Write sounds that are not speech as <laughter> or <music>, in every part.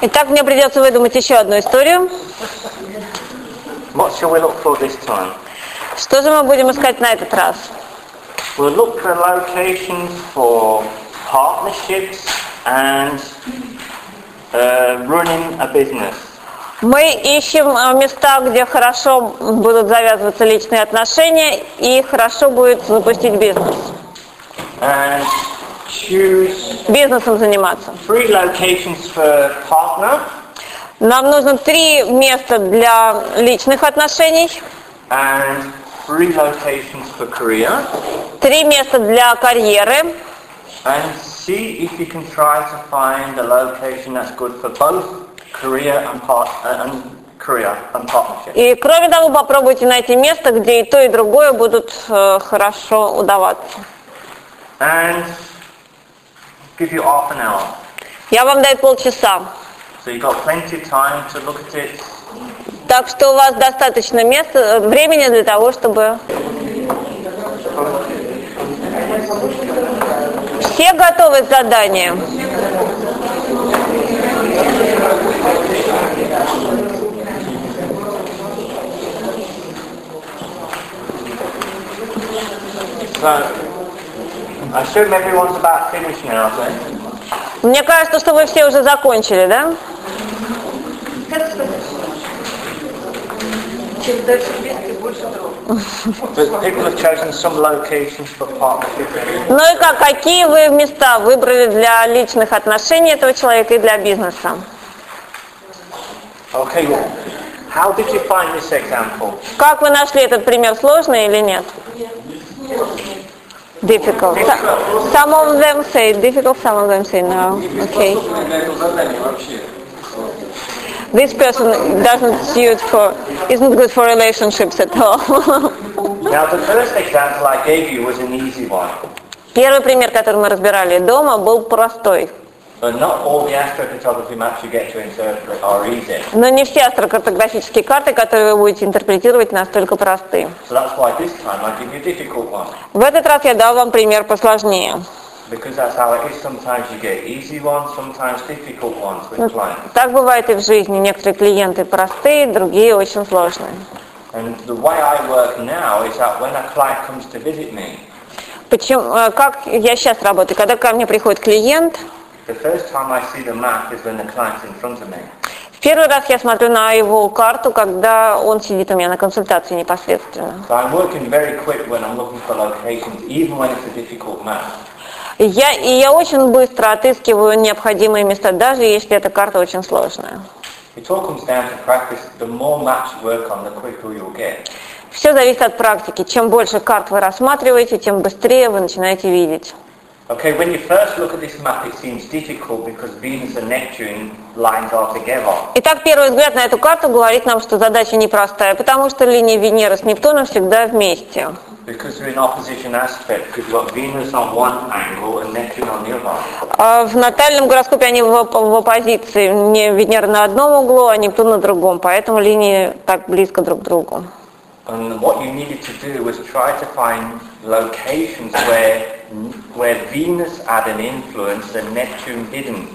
Итак, мне придется выдумать еще одну историю. What shall we look for this time? Что же мы будем искать на этот раз? We'll look for locations for partnerships and uh, running a business. Мы ищем э, места, где хорошо будут завязываться личные отношения и хорошо будет запустить бизнес. And choose Бизнесом заниматься. three locations for partner Нам нужно три места для личных отношений, and three locations for career. три места для карьеры And see if you can try to find a location that's good for both career and part uh, and career and partnership. И кроме того, попробуйте найти место, где и то, и другое будут э, хорошо удаваться. And give you half an hour. Я вам даю полчаса. So you've got plenty of time to look at it. Так что у вас достаточно места, э, времени для того, чтобы... Все готовы к заданию? So I assume everyone's about finished now, I think. Мне кажется, что вы все уже закончили, да? Чем дальше вместе, больше дров. Ну и как, какие вы места выбрали для личных отношений этого человека и для бизнеса? Okay, how did you find this example? Как вы нашли этот пример, сложный или нет? Difficult. So- Some of them say difficult, some of them say no. Okay. This person doesn't suit for, isn't good for relationships at all. <laughs> Now, the first example I gave you was an easy one. Первый пример, который мы разбирали дома, был простой. But not all the astrophotography maps you get to interpret are easy. Но не все астрокартографические карты, которые вы будете интерпретировать, настолько просты. So that's why this time I give you a difficult one. В этот раз я дал вам пример посложнее. Because that's how it is. Sometimes you get easy ones, sometimes difficult ones with clients. Так бывает и в жизни. Некоторые клиенты простые, другие очень сложные. And the way I work now is that when a client comes to visit me, Почему, э, как я сейчас работаю? Когда ко мне приходит клиент, the first time I see the map is when the client's in front of me. в первый раз я смотрю на его карту, когда он сидит у меня на консультации непосредственно. So I'm working very quick when I'm looking for locations, even when it's a difficult map. И я, и я очень быстро отыскиваю необходимые места, даже если эта карта очень сложная. Все зависит от практики. Чем больше карт вы рассматриваете, тем быстрее вы начинаете видеть. Okay, when you first look at this map, it seems difficult because Venus and Neptune lines are together. Итак, первый взгляд на эту карту говорит нам, что задача непростая, потому что линии Венеры с Нептуном всегда вместе. Because they're in opposition aspect, because you've got Venus on one angle and Neptune on the other. А в натальном гороскопе они в, в оппозиции. Не Венера на одном углу, а Нептун на другом. Поэтому линии так близко друг к другу. And what you needed to do was try to find locations where where Venus had an influence and Neptune didn't.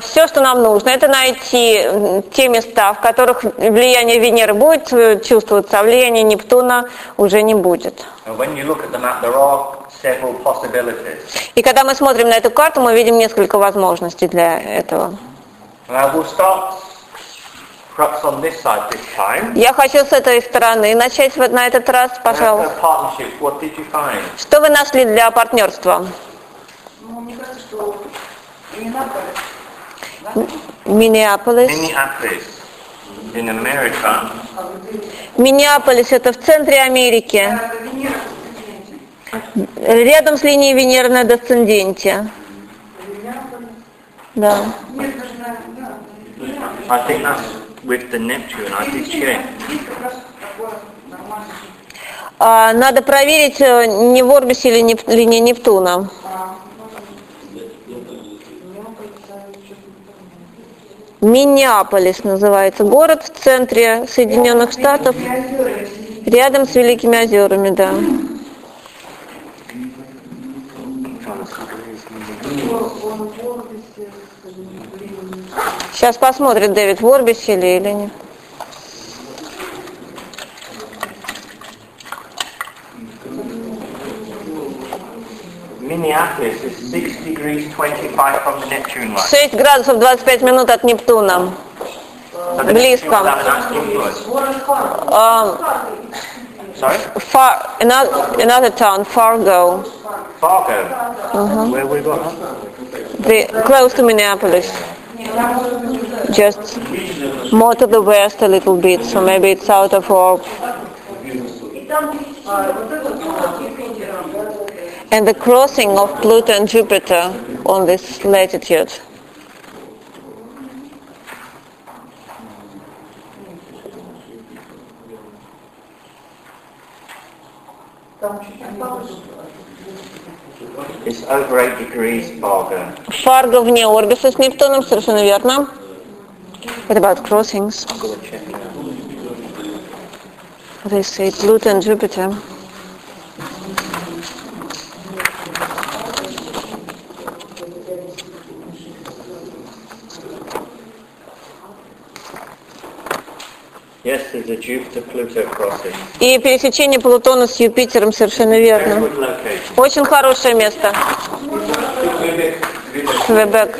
Все, что нам нужно, это найти те места, в которых влияние Венеры будет чувствоваться, а влияние Нептуна уже не будет. And when you look at the map, there are several possibilities. И когда мы смотрим на эту карту, мы видим несколько возможностей для этого. Start perhaps on this side this time. Я хочу с этой стороны начать вот на этот раз, пожалуйста. after partnership, what did you find? Что вы нашли для партнерства? Ну, мне кажется, что Миннеаполис. Миннеаполис. In America. Миннеаполис это в центре Америки, рядом с линией Венеры на десценденте. Да. I think that's with the Neptune. I did check. А, надо проверить, э, не в орбисе или Неп- линия Нептуна. Миннеаполис называется город в центре Соединенных Штатов, рядом с Великими озерами, да. Он в Орбисе, скажем, времени. Сейчас посмотрит, Дэвид, в Орбисе или, или нет. Minneapolis is 6 degrees 25 from the Neptune line. 6 градусов 25 минут от Нептуна. Близко. Um, Sorry? far, another, another town, Fargo, Fargo. Where we got? the, close to Minneapolis. Just more to the west a little bit, so maybe it's out of Orb. And the crossing of Pluto and Jupiter on this latitude. Там чуть-чуть повыше. It's over 8 degrees Fargo. Фарго вне Орбиса с Нептуном, совершенно верно. What about crossings? I'm going to check now. They say Pluto and Jupiter. И пересечение Плутона с Юпитером совершенно верно. Очень хорошее место. Квебек.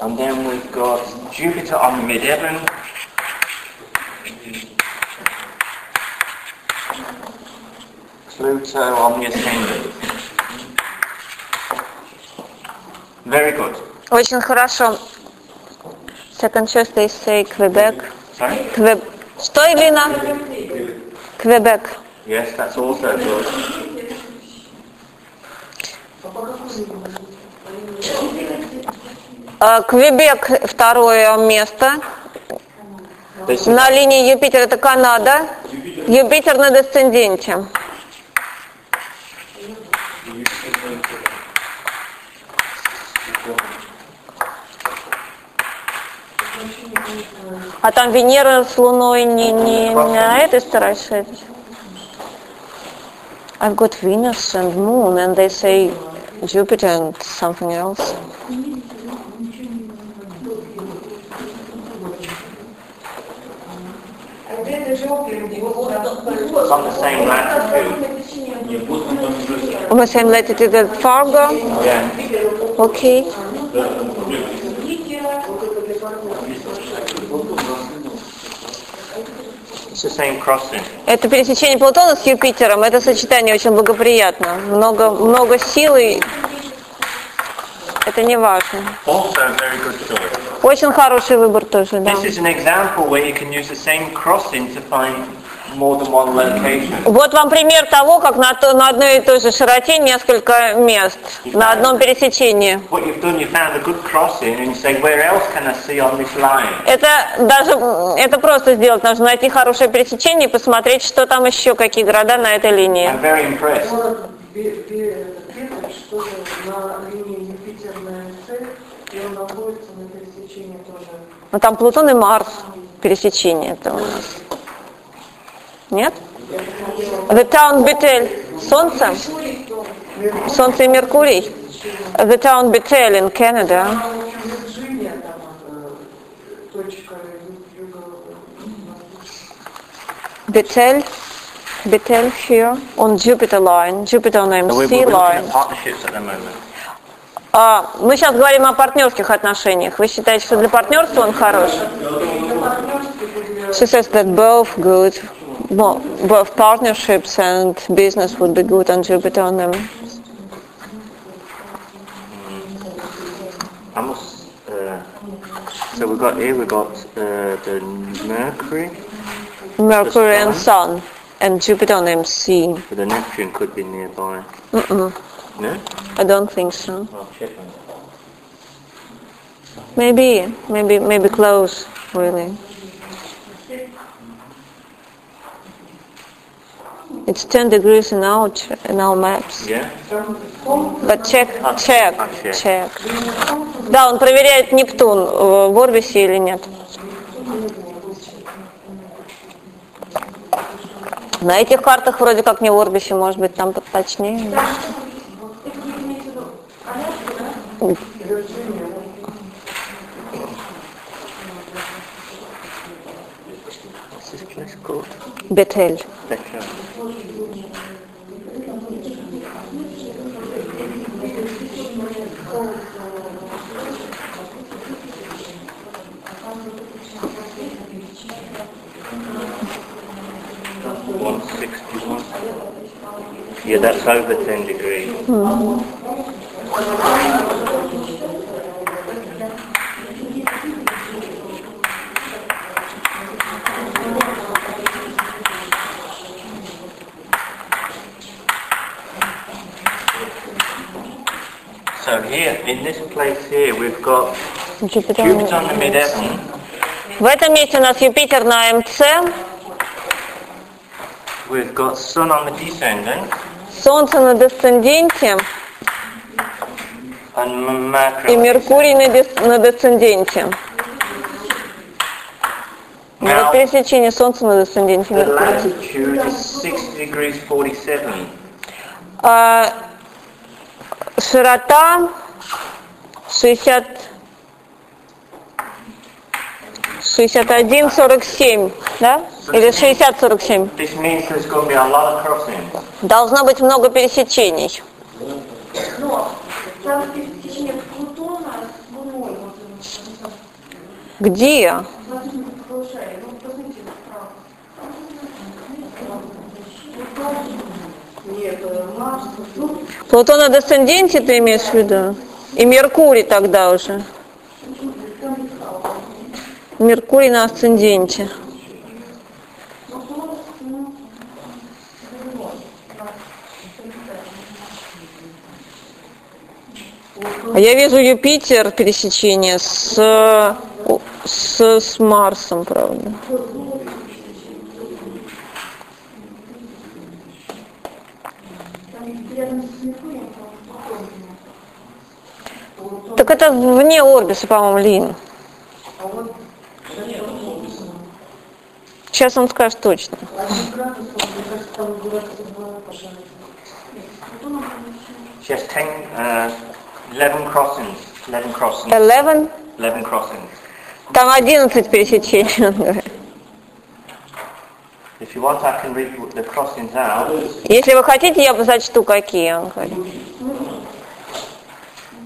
And then we've got Jupiter on mid-heaven. Pluto the ascendant. Very good. Очень хорошо. Second choice they say Quebec. Sorry? Квеб... Что, Элина? Квебек. Yes, that's also good. А, Квебек второе место. На линии Юпитер это Канада. Юпитер на десценденте. А там Венера с Луной не, не, не на этой стороне сидит? I've got Venus and Moon and they say Jupiter and something else. А где это желтый? Вот там. it's on the same latitude. On the same latitude as Fargo? Yeah. Okay. Это пересечение Плутона с Юпитером, это сочетание очень благоприятно. Много, много силы, это не важно. Очень хороший выбор тоже, да. You. Вот вам пример того, как на, то- на одной и той же широте несколько мест, на одном пересечении. What you've done, you found a good crossing and you say, where else can I see on this line? Это даже, это просто сделать, нужно найти хорошее пересечение и посмотреть, что там еще, какие города на этой линии. I'm very impressed. Тоже. Ну там Плутон и Марс, пересечение это у нас. Нет? The town Bethel. Солнце? Солнце и Меркурий. The town Bethel in Canada. Там, в общем, Вирджиния, там э, точка ю- юго Bethel. Bethel here on Jupiter line. Jupiter on So we're, MC we're looking line. at partnerships at the moment. А, мы сейчас говорим о партнерских отношениях. Вы считаете, что для партнерства он хорош? She says that both good, bo- both partnerships and business would be good on Jupiter on them. I must, uh, so we've got here, we've got uh, the Mercury, Mercury and Sun, and Jupiter on MC. but the Neptune could be nearby. Mm-mm, No? I don't think so. Check. Maybe, maybe, maybe close, really. It's 10 degrees in our, in our maps. Yeah? But check, check, check. Да, он проверяет Нептун э, в орбисе или нет. На этих картах вроде как не в орбисе, может быть, там точнее. Called? Бетель. Yeah, that's over ten degrees. So here, in this place here, we've got Jupiter. Jupiter on the mid-heaven, В этом месте у нас Юпитер на МЦ, we've got Sun on the descendant, Солнце на десценденте и Меркурий на, дес- на десценденте. Вот Now, пересечение Солнца на десценденте Меркурия. latitude is 60 degrees 47. А, широта 60 61-47, да? Или 60-47. Должно быть много пересечений. Но там пересечение Плутона с Луной. Где? Плутон на десценденте ты имеешь в виду? И Меркурий тогда уже. Меркурий на асценденте. А я вижу Юпитер пересечение с, с, с Марсом, правда. Так это вне орбиса, по-моему, Лин. Сейчас он скажет точно. Has 10, uh, 11 crossings. 11 crossings. 11? 11 crossings. Там 11 пересечений, он говорит. If you want, I can read the crossings out. Если вы хотите, я бы зачту, какие, он говорит.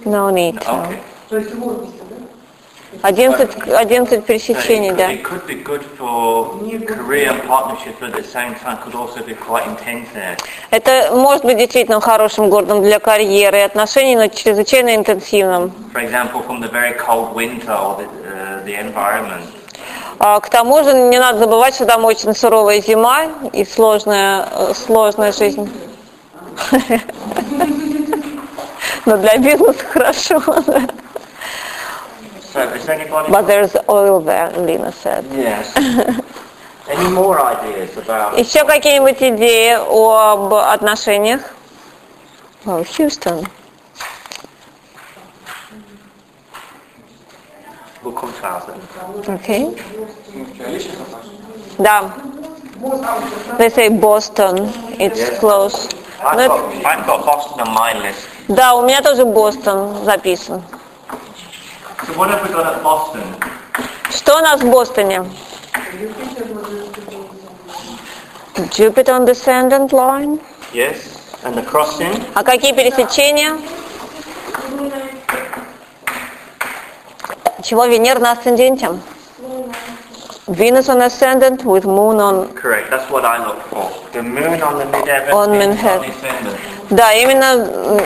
No need. Okay. то есть в орбисе, да? 11, 11 So пересечений, да. Это может быть действительно хорошим городом для карьеры и отношений, но чрезвычайно интенсивным. Uh. А, К тому же не надо забывать, что там очень суровая зима и сложная, э, сложная жизнь. <laughs> Но для бизнеса хорошо. <laughs> So is anybody... But there's oil there, Lina said. Yes. Any more ideas about... Еще какие-нибудь идеи об отношениях? Хьюстон. Buchungshausen? Окей. Да. They say Boston. It's close. I've Ну, got, I've got Boston on my list. Да, у меня тоже Бостон записан. So what have we got at Boston? Что у нас в Бостоне? Jupiter on descendant line. Yes. And the crossing? А какие пересечения? Чего Венера на асценденте? Venus on ascendant with moon on... Correct. That's what I look for. The moon on the mid-heaven. On Manhattan. Да, именно м, Also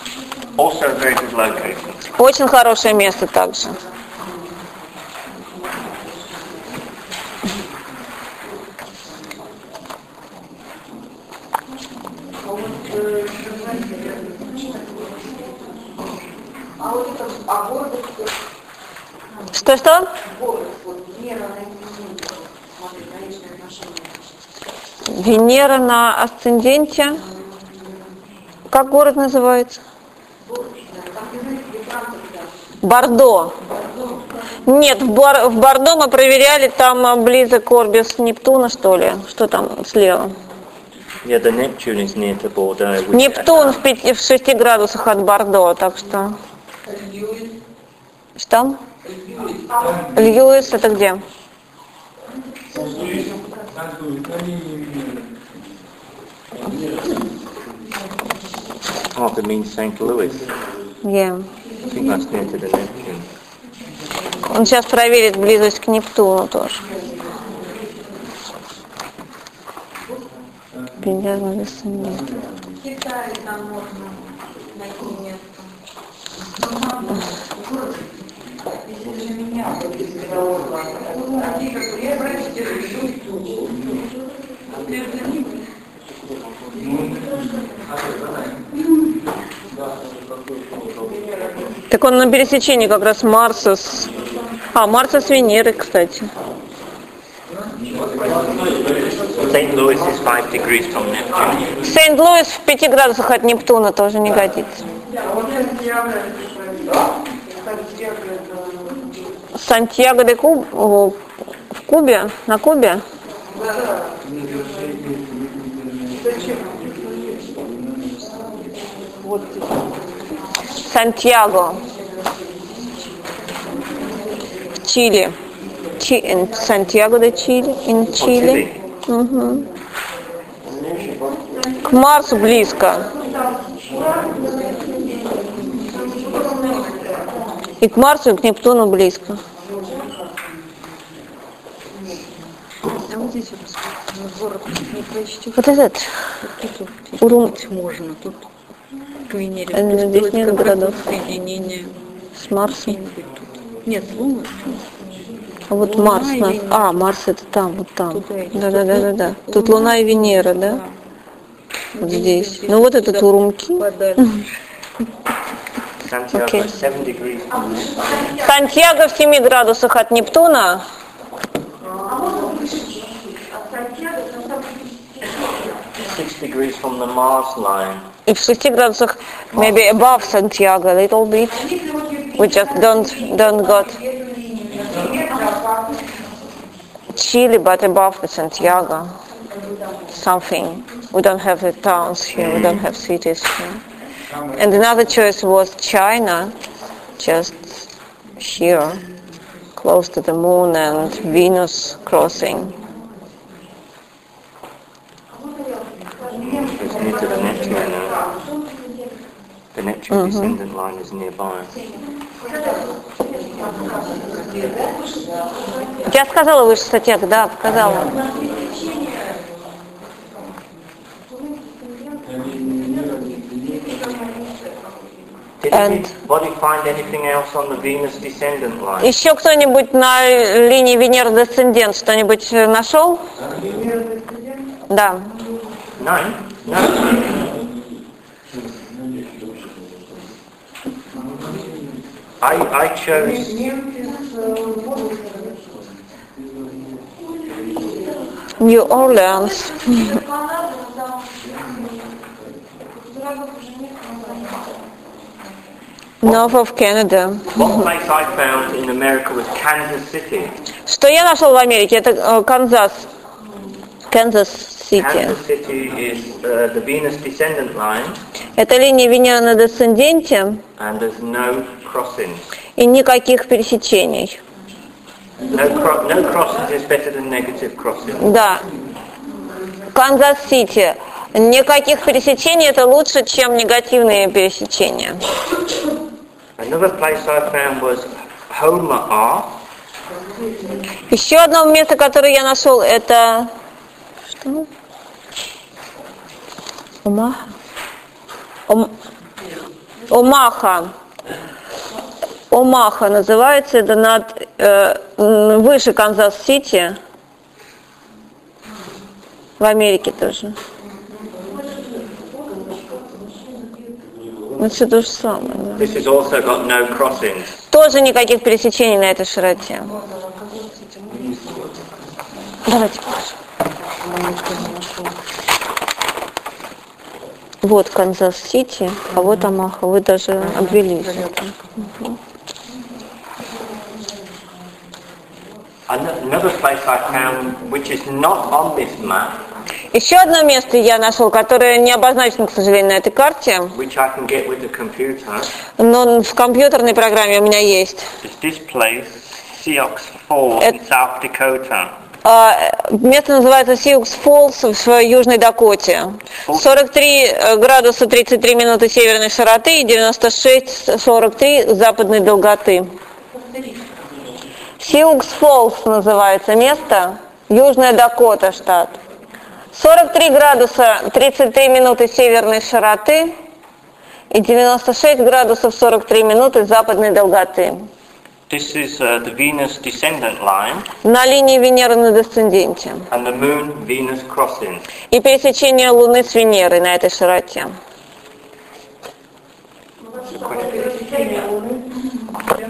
a very good location. Очень хорошее место также. Что-что? Венера на асценденте. Как город называется? Бордо. Нет, в, Бордо мы проверяли, там а, близок Орбис Нептуна, что ли. Что там слева? Yeah, the Neptune is near to Bordeaux. Нептун в, пяти- в 6 градусах от Бордо, так что... Что? Льюис это где? Oh, it means St. Louis. Yeah. Он сейчас проверит близость к Нептуну тоже. Примерно весны. В Китае там можно найти место. Если для меня, Так он на пересечении как раз Марса с... А, Марса с Венерой, кстати. Сент-Луис в 5 градусах от Нептуна тоже не годится. Сантьяго де Куб... в Кубе? На Кубе? Сантьяго. В Чили. Чи- Сантьяго де Чили. In Чили. К Марсу близко. И к Марсу, и к Нептуну близко. Вот этот. Урум. можно, тут к Венере. Э, здесь нет городов. Соединение С Марсом. тут. Нет, Луна. А вот Луна Марс. на-. А, Марс это там, вот там. Туда идет. Да, да, да, да, да. Тут Тут Луна, и Венера, да? Да. Вот здесь. Ну вот этот Урумки. Okay. Сантьяго в 7 градусах от Нептуна. И в 6 градусах maybe above Santiago a little bit. We just don't don't got Chile but above the Santiago. Something. We don't have the towns here, we don't have cities here. And another choice was China, just here, close to the moon and Venus crossing. It's near to the Neptune. Uh, the Neptune mm-hmm. descendant line is nearby. Я сказала выше статьях, да, сказала. And-? Еще кто-нибудь на линии Венера Десцендент что-нибудь нашел? Да. No? No? I, I chose New Orleans. North of Canada. One place I found in America was Kansas City. Что я нашел в Америке? Это э, Канзас. Канзас Сити. Kansas City is uh, the Venus descendant line, Это линия Венера на Десценденте and there's no crossings. и никаких пересечений. Да. Канзас Сити. Никаких пересечений это лучше, чем негативные пересечения. Еще одно место, которое я нашел, это что? Омаха. Ом- Омаха. Омаха называется, это над э, выше Канзас-Сити. В Америке тоже. Ну, все то же самое. да. This has also got no crossings. Тоже никаких пересечений на этой широте. Давайте покажем. Вот Канзас-Сити, а вот Омаха. Вы даже обвели всё это. An- Another place I found, which is not on this map, Еще одно место я нашел, которое не обозначено, к сожалению, на этой карте, which I can get with the computer, но в компьютерной программе у меня есть. is this place, Sioux Falls in It- South Dakota. А, Место называется Сиукс Фоллс в Южной Дакоте. 43 градуса 33 минуты северной широты и 96-43 западной долготы. Сиукс Фоллс называется место, Южная Дакота штат. 43 градуса 33 минуты северной широты и 96 градусов 43 минуты западной долготы. This is uh, the Venus descendant line На линии Венеры на десценденте. and the Moon-Venus crossing. и пересечение Луны с Венерой на этой широте.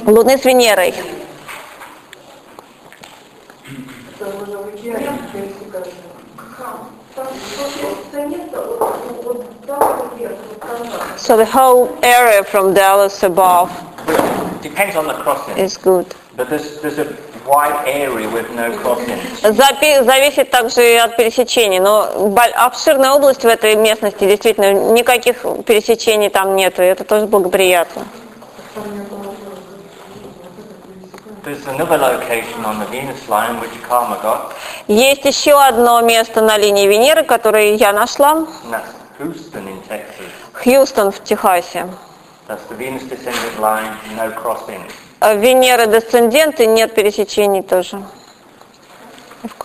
Луны с Венерой. Там уже в океане пересекается. Там солнце место, вот, вот там вот вверх, вот там. So the whole area from Dallas above Depends on the crossing, is good. but there's, there's a wide area with no crossings. Зависит также и от пересечений, но обширная область в этой местности, действительно, никаких пересечений там нету, и это тоже благоприятно. There's another location on the Venus line which Karma got, Есть еще одно место на линии Венеры, которое я нашла, and that's Houston in Texas. Хьюстон в Техасе. А Венера десцендент и нет пересечений тоже.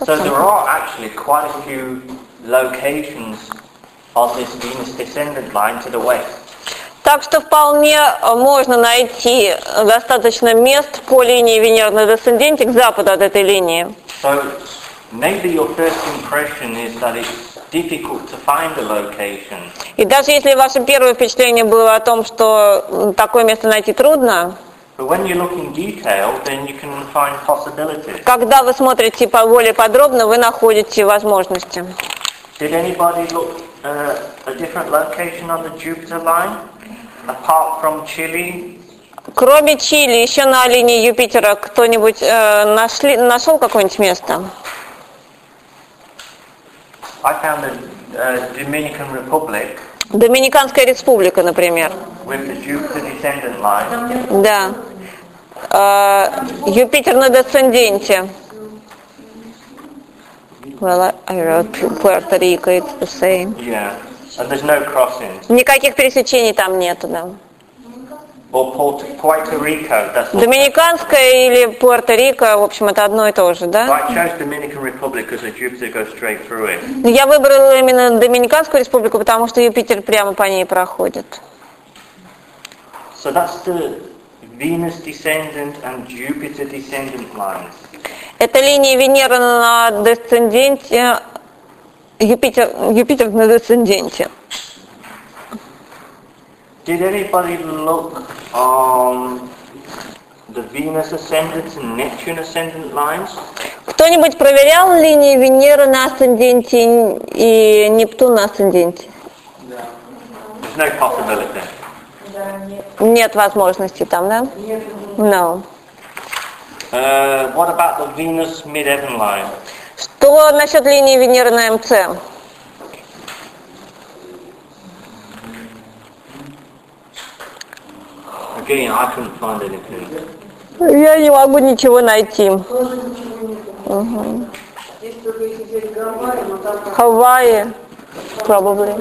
So there are actually quite a few locations on this Venus descendant line to the west. Так что вполне э, можно найти достаточно мест по линии Венеры на десценденте к западу от этой линии. So maybe your first impression is that it's difficult to find a location. И даже если ваше первое впечатление было о том, что такое место найти трудно, когда вы смотрите более подробно, вы находите возможности. Did anybody look uh, a different location on the Jupiter line? Apart from Chile? Кроме Чили, еще на линии Юпитера кто-нибудь э, нашли, нашел какое-нибудь место? I found the uh, Dominican Republic Доминиканская республика, например. with the Jupiter descendant line. Да. Э, Юпитер на десценденте. Well, I- I wrote Puerto Rico, it's the same. Yeah. And there's no crossings. Никаких пересечений там нету, да. Or Puerto, Rico, that's all. Доминиканская или Пуэрто-Рико, в общем, это одно и то же, да? I chose Dominican Republic because the Jupiter goes straight through it. Но Я выбрала именно Доминиканскую республику, потому что Юпитер прямо по ней проходит. So that's the Venus descendant and Jupiter descendant lines. Это линия Венеры на десценденте, Юпитер, Юпитер на десценденте. Did anybody look on the Venus ascendant and Neptune ascendant lines? Кто-нибудь проверял линии Венеры на асценденте и Нептун на асценденте? There's no possibility. Нет возможности там, да? No. Uh, what about the Venus mid-heaven line? Что насчет линии Венеры на МЦ? Again, I couldn't find anything. Я не могу ничего найти. Здесь только если взять Гавайи, но там Hawaii, probably.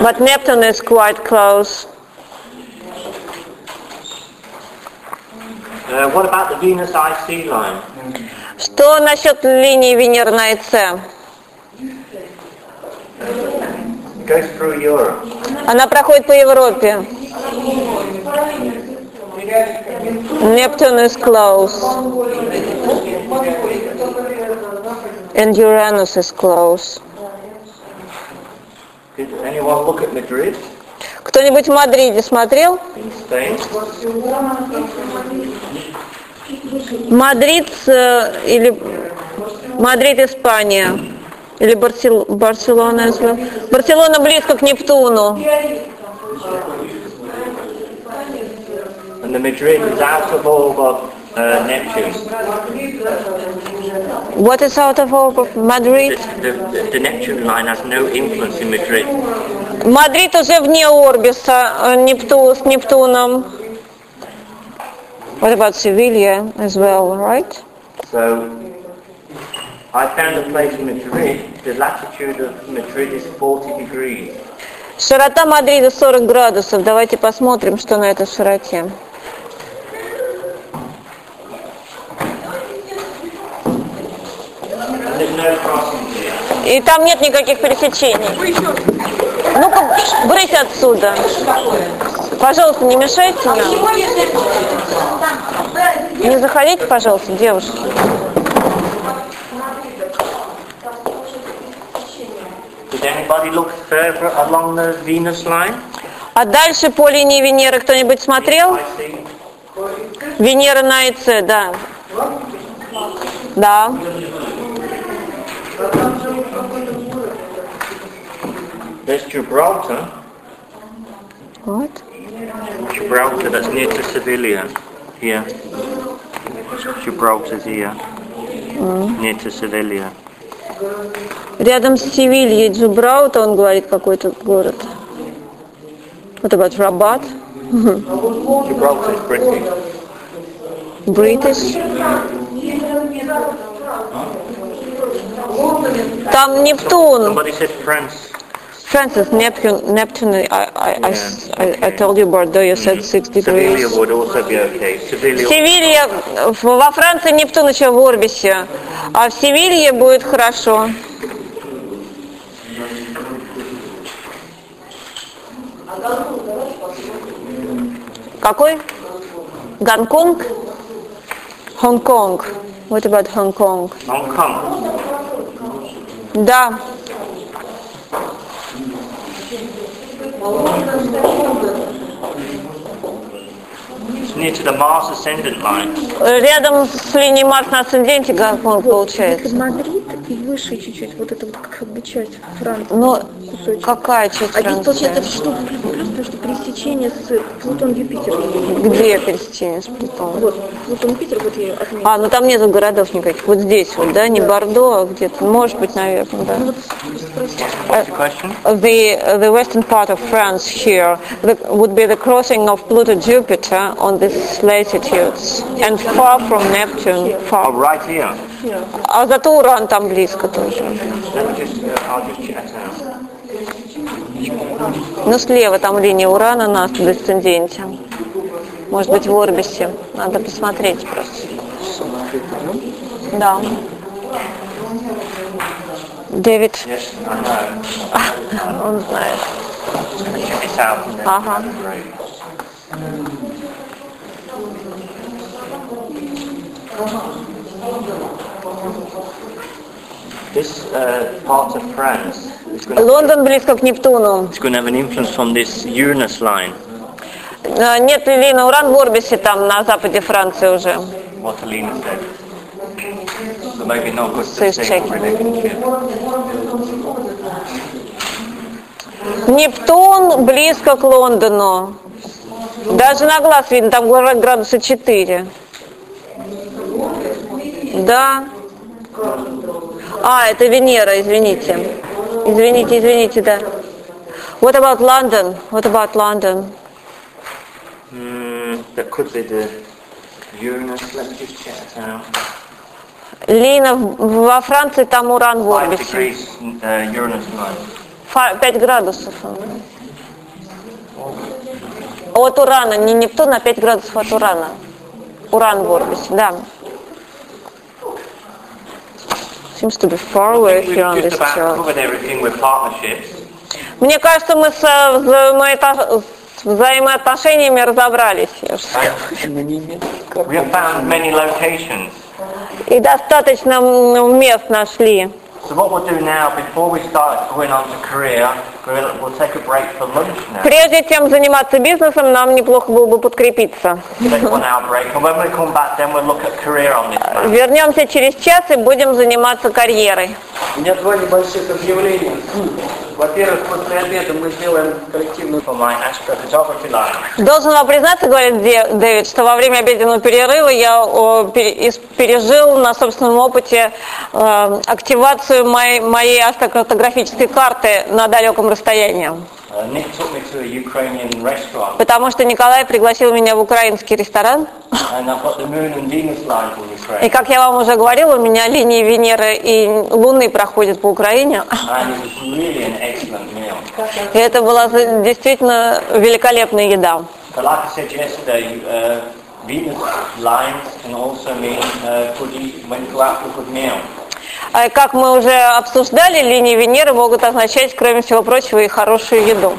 But Neptune is quite close. Uh, what about the Venus IC line? Что насчет линии Венеры на ИЦ? It goes through Europe. Она проходит по Европе. Neptune is close. And Uranus is close. Did anyone look at Madrid? Кто-нибудь в Мадриде смотрел? Мадрид э, или Мадрид, Испания. Или Барсел- Барселона. Барселона близко к Нептуну. And the Madrid is out of orb of uh, Neptune. What is out of Madrid? The, the, the Neptune line has no influence in Madrid. Мадрид уже вне орбиса э, Непту, с Нептуном. What about Sevilla as well, right? So I found a place in Madrid. The latitude of Madrid is 40 degrees. Широта Мадрида 40 градусов. Давайте посмотрим, что на этой широте. And there's no crossing here. И там нет никаких пересечений. Ну-ка, брысь отсюда. Пожалуйста, не мешайте нам. Не заходите, пожалуйста, девушки. А дальше по линии Венеры кто-нибудь смотрел? Венера на ИЦ, да. Да. There's Gibraltar. Вот. Gibraltar, that's near to Sevilla. Here. Gibraltar's here. Near to Sevilla. Рядом с Севильей Джубраута, он говорит, какой-то город. What about Рабат? Gibraltar is British. British. Там Нептун. Francis, Neptune, Neptune, I, I, I, I, told you Bordeaux, you said 6 Sevilla degrees. would also be okay. Sevilla. Севилья, во Франции Нептун еще в орбисе, а в Севилье будет хорошо. Какой? Гонконг? Хонконг. What about Hong Hong Kong. Да. Рядом с линией Марс на асценденте Гонконг получается. И выше чуть-чуть, вот это вот как бы часть Франции. Но кусочек. какая часть А здесь получается Франции? что потому что пересечение с Плутон-Юпитер. Где пересечение с Плутоном? Вот, Плутон-Юпитер, вот я отметила. А, ну там нету городов никаких. Вот здесь вот, да, не Бордо, а где-то. Может быть, наверное, да. Your question? The, the western part of France here the, would be the crossing of Pluto-Jupiter on these latitudes and far from Neptune. Oh, Far. right here. А зато Уран там близко тоже. Ну, слева там линия Урана на десценденте. Может быть, в орбисе. Надо посмотреть просто. Да. Дэвид, <laughs> он знает. Check it out. and then- Uh-huh. Great. This uh, part of France is going, to, Лондон близко к Нептуну. is going to have an influence from this Uranus line. Э, Нет, Лилина, Уран в орбисе там на западе Франции уже. What Alina said. So maybe not good to it's stable checking. relationship. Нептун близко к Лондону. Даже на глаз видно, там гра- градуса 4. Да. А, это Венера, извините. Извините, извините, да. What about London? What about London? Hmm, that could be the Uranus. Let's just check out. Лина, во Франции там Уран в Five орбисе. degrees uh, Uranus line. 5 градусов. От Урана, не Нептун, а 5 градусов от Урана. Уран в орбисе, да. Seems to be far away here on this chart. Мне кажется, мы с э, взаимоото- с взаимоотношениями разобрались. We have found many locations. И достаточно мест нашли. So what we'll do now, before we start going on to Korea, We'll, we'll take a break for lunch now. Прежде чем заниматься бизнесом, нам неплохо было бы подкрепиться. Take one hour break, and when we come back, then we'll look at career on this man. Вернемся через час и будем заниматься карьерой. У меня два небольших объявления. Во-первых, после обеда мы сделаем коллективную. Должен вам признаться, говорит Дэвид, что во время обеденного перерыва я пережил на собственном опыте э, активацию моей, моей астрокартографической карты на далеком расстоянии. Uh, restaurant, Потому что Николай пригласил меня в украинский ресторан. И как я вам уже говорила, у меня линии Венеры и Луны проходят по Украине. И это была действительно великолепная еда. Uh, Venus lines can also mean uh, good eat when you go out for good meal. А как мы уже обсуждали, линии Венеры могут означать, кроме всего прочего, и хорошую еду.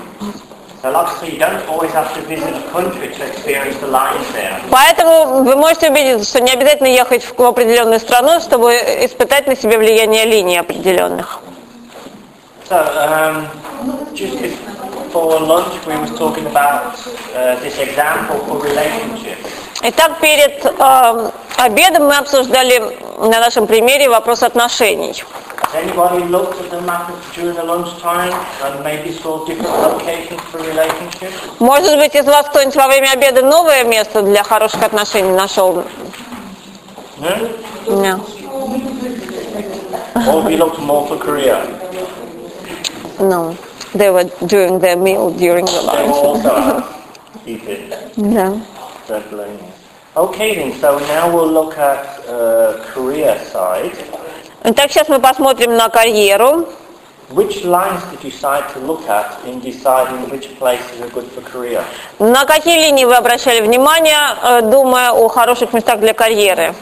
Поэтому вы можете убедиться, что не обязательно ехать в определенную страну, чтобы испытать на себе влияние линий определенных. So, um, just before lunch, we was talking about uh, this example for relationships. Итак, перед э, обедом мы обсуждали на нашем примере вопрос отношений. Может быть, из вас кто-нибудь во время обеда новое место для хороших отношений нашел? No? Нет. Or looked more for Korea? No. They were doing their meal during the lunch. Да. settling. Okay then, so now we'll look at uh, Korea side. Итак, сейчас мы посмотрим на карьеру. Which lines did you decide to look at in deciding which places are good for Korea? На какие линии вы обращали внимание, э, думая о хороших местах для карьеры?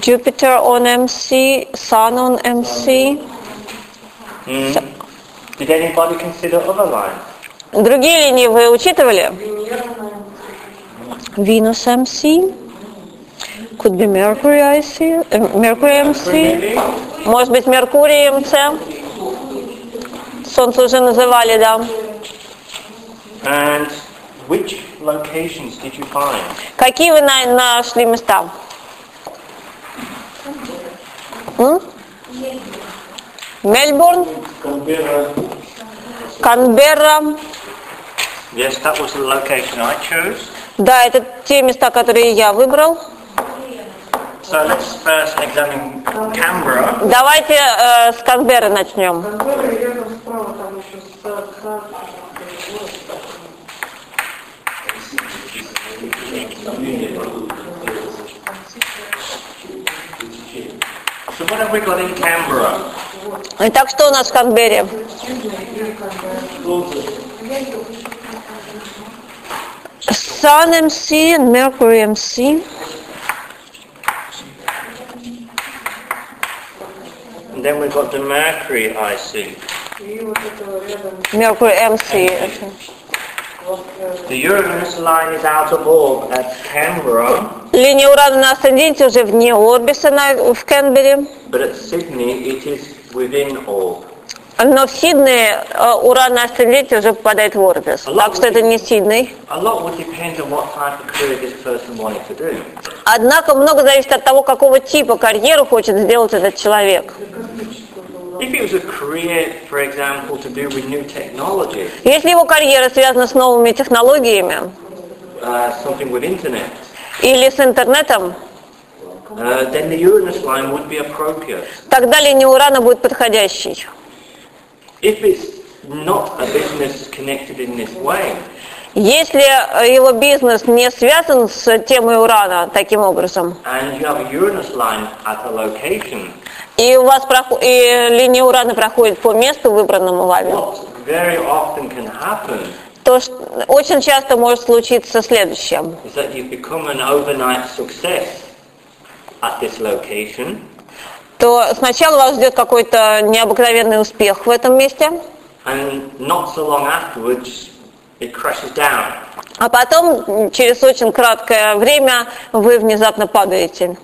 Jupiter on MC, Sun on MC. Hmm. Did anybody consider other lines? Другие линии вы учитывали? Venus MC. Could be Mercury IC, э, Mercury MC. Может быть, Меркурий МЦ. Солнце уже называли, да. And which locations did you find? Какие вы на- нашли места? М? Мельбурн, Канберра. Yes, that was the location I chose. Да, это те места, которые я выбрал. So let's first examine Canberra. Давайте э, с Канберры начнем. So what have we got in Canberra? Итак, что у нас в Канберре? Sun MC and Mercury MC. And then we've got the Mercury IC. Mercury MC. э, The Uranus line is out of orb at Canberra, Линия Урана на асценденте уже вне Орбиса на- в Кенбере. but at Sydney it is within orb. Но в Сиднее э, Уран на асценденте уже попадает в Орбис. Так что это не Сидней. Do. Однако много зависит от того, какого типа карьеру хочет сделать этот человек. Если его карьера связана с новыми технологиями uh, или с интернетом, then the Uranus line would be appropriate. тогда линия Урана будет подходящей. If it's not a business connected in this way, Если э, его бизнес не связан с темой Урана таким образом, and you have a Uranus line at a location, и у вас проход- и линия Урана проходит по месту, выбранному вами, what very often can happen то ш- очень часто может случиться следующее. is that you become an overnight success at this location, То сначала вас ждет какой-то необыкновенный успех в этом месте, and not so long afterwards it crashes down. а потом через очень краткое время вы внезапно падаете.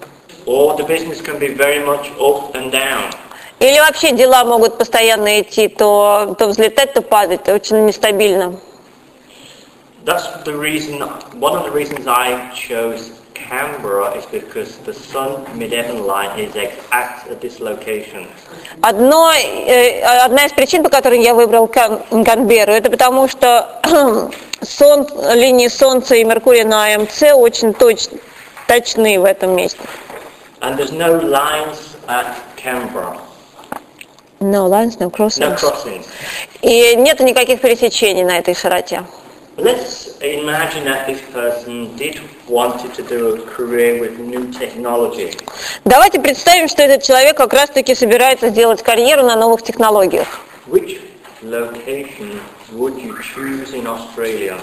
Or the business can be very much up and down. Или вообще дела могут постоянно идти, то, то взлетать, то падать, очень нестабильно. That's the reason, one of the reasons I chose Canberra is because the Sun Mid-Evan line is exact at this location. Одно, э, одна из причин, по которой я выбрал Кан- Канберру, это потому что <clears throat> сон, линии Солнца и Меркурия на АМЦ очень точ- точны в этом месте. And there's no lines at Canberra, No lines, no no crossings. crossings. И нет никаких пересечений на этой широте. Let's imagine that this person did wanted to do a career with new technology. Давайте представим, что этот человек как раз-таки собирается сделать карьеру на новых технологиях. Which location would you choose in Australia?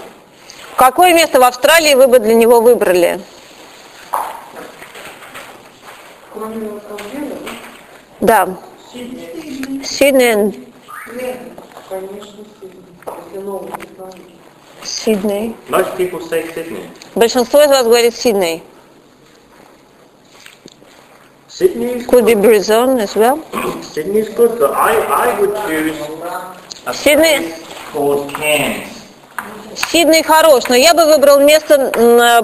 Какое место в Австралии вы бы для него выбрали? Да. Сидней, Сидней. конечно, Сидней. Сидней. Most people say Sydney. Большинство из вас говорит Сидней. Sydney is Could be Brisbane as well. Sydney is good, but I, I would choose a Sydney. called Cairns. Сидней хорош, но я бы выбрал место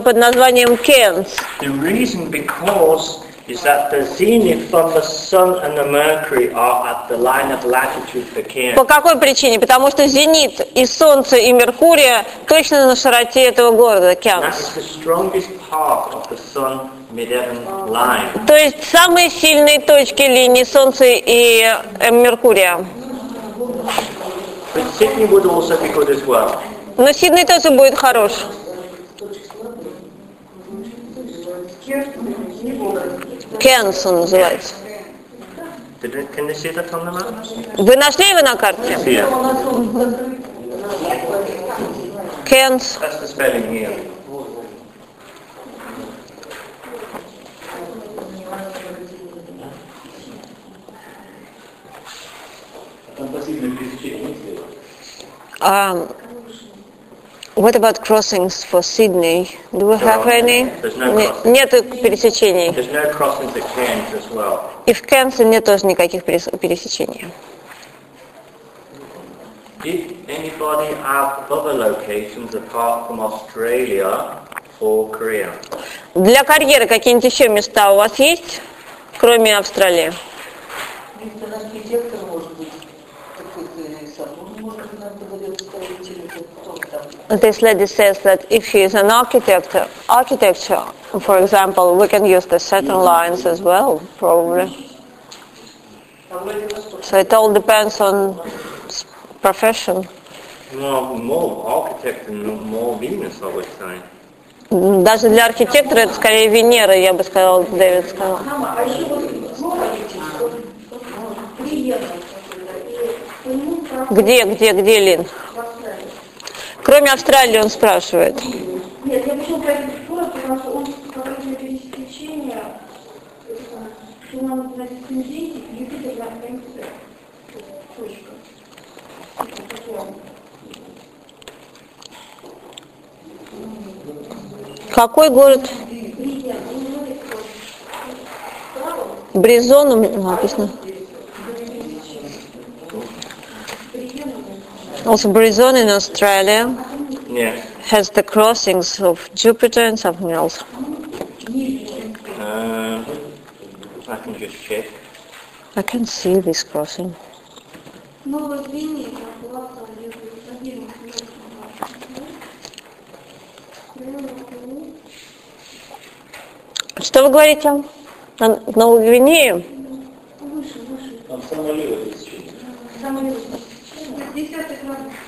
под названием Кенс. The reason because is that the zenith from the sun and the mercury are at the line of latitude for Cairns. По какой причине? Потому что зенит и Солнце, и Меркурия точно на широте этого города, That is the strongest part of the sun mid-heaven line. То есть самые сильные точки линии Солнца и э, Меркурия. But Sydney would also be good as well. Но Сидней тоже будет хорош. Кенс он называется. Did it, can you see that on the map? Вы нашли его на карте? Кенс. That's the spelling here. Um, what about crossings for Sydney? Do we have any? There's no Не- crossing. Нету пересечений. There's no crossings at Cairns as well. И в Кенсе нет тоже никаких перес- пересечений. Did anybody have other locations apart from Australia or Korea? Для карьеры какие-нибудь еще места у вас есть, кроме Австралии? Если архитектор This lady says that if she is an architect, architecture, for example, we can use the Saturn lines as well, probably. So it all depends on s- profession. More, more architect and more Venus, I would say. М, Даже для архитектора это скорее Венера, я бы сказала, Дэвид сказал. Мама, а еще вот слово эти, что ну, приемность какой-то, и по нему проходит Где, где, где Лин? Кроме Австралии он спрашивает. Нет, я почему про этот город, потому что он пересечение, это, что нам на дискретинге Юпитер на конце. Точка. Какой город? Бризон написано. Also Brizon in Australia Yes. has the crossings of Jupiter and something else. Um, I can just check. I can see this crossing. Новая Гвинея находится в отдельном Что вы говорите? На- В Новой Гвинее? Выше, выше. Там самолет. Самолет. Десятых градусов.